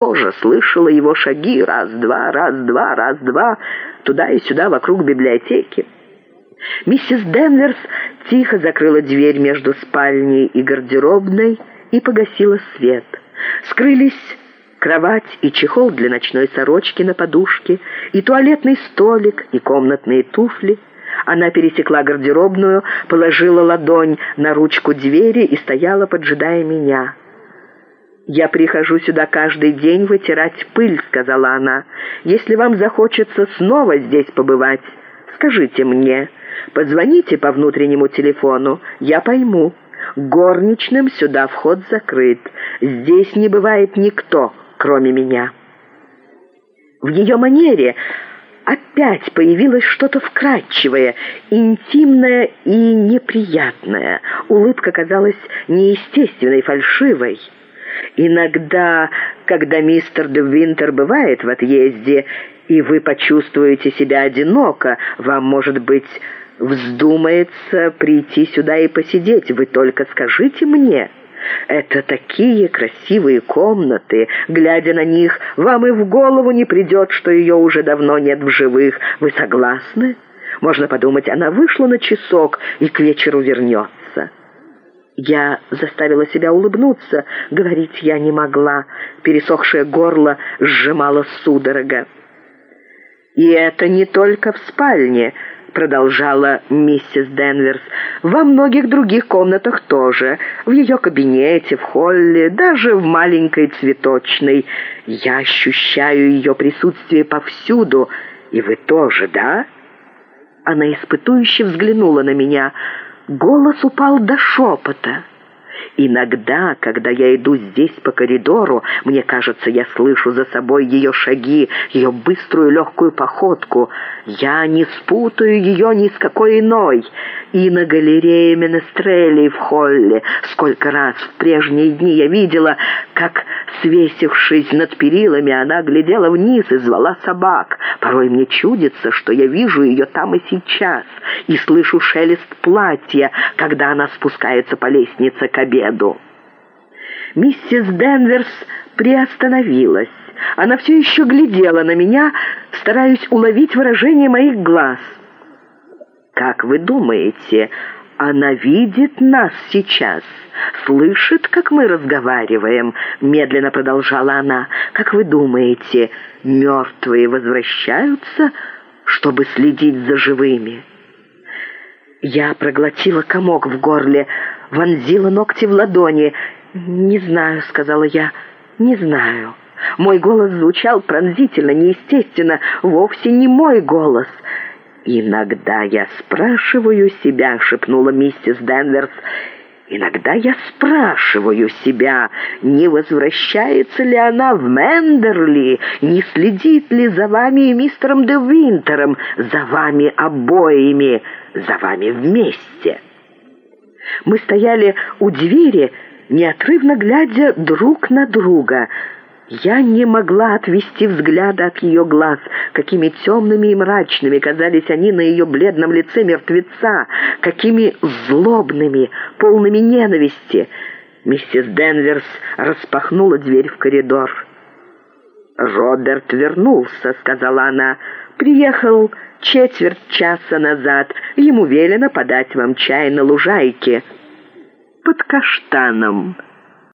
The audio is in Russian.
тоже слышала его шаги раз-два, раз-два, раз-два, туда и сюда вокруг библиотеки. Миссис Тихо закрыла дверь между спальней и гардеробной и погасила свет. Скрылись кровать и чехол для ночной сорочки на подушке, и туалетный столик, и комнатные туфли. Она пересекла гардеробную, положила ладонь на ручку двери и стояла, поджидая меня. «Я прихожу сюда каждый день вытирать пыль», — сказала она. «Если вам захочется снова здесь побывать, скажите мне. Позвоните по внутреннему телефону, я пойму. Горничным сюда вход закрыт. Здесь не бывает никто, кроме меня». В ее манере опять появилось что-то вкрадчивое, интимное и неприятное. Улыбка казалась неестественной, фальшивой. Иногда, когда мистер де Бывает в отъезде, и вы почувствуете себя одиноко, вам, может быть, вздумается прийти сюда и посидеть. Вы только скажите мне». Это такие красивые комнаты. Глядя на них, вам и в голову не придет, что ее уже давно нет в живых. Вы согласны? Можно подумать, она вышла на часок и к вечеру вернется. Я заставила себя улыбнуться, говорить я не могла. Пересохшее горло сжимало судорога. «И это не только в спальне», — продолжала миссис Денверс. «Во многих других комнатах тоже. В ее кабинете, в холле, даже в маленькой цветочной. Я ощущаю ее присутствие повсюду. И вы тоже, да?» Она испытующе взглянула на меня — Голос упал до шепота. Иногда, когда я иду здесь по коридору, мне кажется, я слышу за собой ее шаги, ее быструю легкую походку. Я не спутаю ее ни с какой иной. И на галерее Менестрелей в холле сколько раз в прежние дни я видела, как, свесившись над перилами, она глядела вниз и звала собак. Порой мне чудится, что я вижу ее там и сейчас, и слышу шелест платья, когда она спускается по лестнице к обеду. Миссис Денверс приостановилась. Она все еще глядела на меня, стараясь уловить выражение моих глаз. «Как вы думаете, она видит нас сейчас, слышит, как мы разговариваем?» Медленно продолжала она. «Как вы думаете, мертвые возвращаются, чтобы следить за живыми?» Я проглотила комок в горле, вонзила ногти в ладони. «Не знаю», — сказала я, — «не знаю». Мой голос звучал пронзительно, неестественно, вовсе не мой голос — «Иногда я спрашиваю себя», — шепнула миссис Денверс, «иногда я спрашиваю себя, не возвращается ли она в Мендерли, не следит ли за вами и мистером де Винтером, за вами обоими, за вами вместе». Мы стояли у двери, неотрывно глядя друг на друга — я не могла отвести взгляда от ее глаз. Какими темными и мрачными казались они на ее бледном лице мертвеца, какими злобными, полными ненависти. Миссис Денверс распахнула дверь в коридор. «Роберт вернулся», — сказала она. «Приехал четверть часа назад. Ему велено подать вам чай на лужайке под каштаном».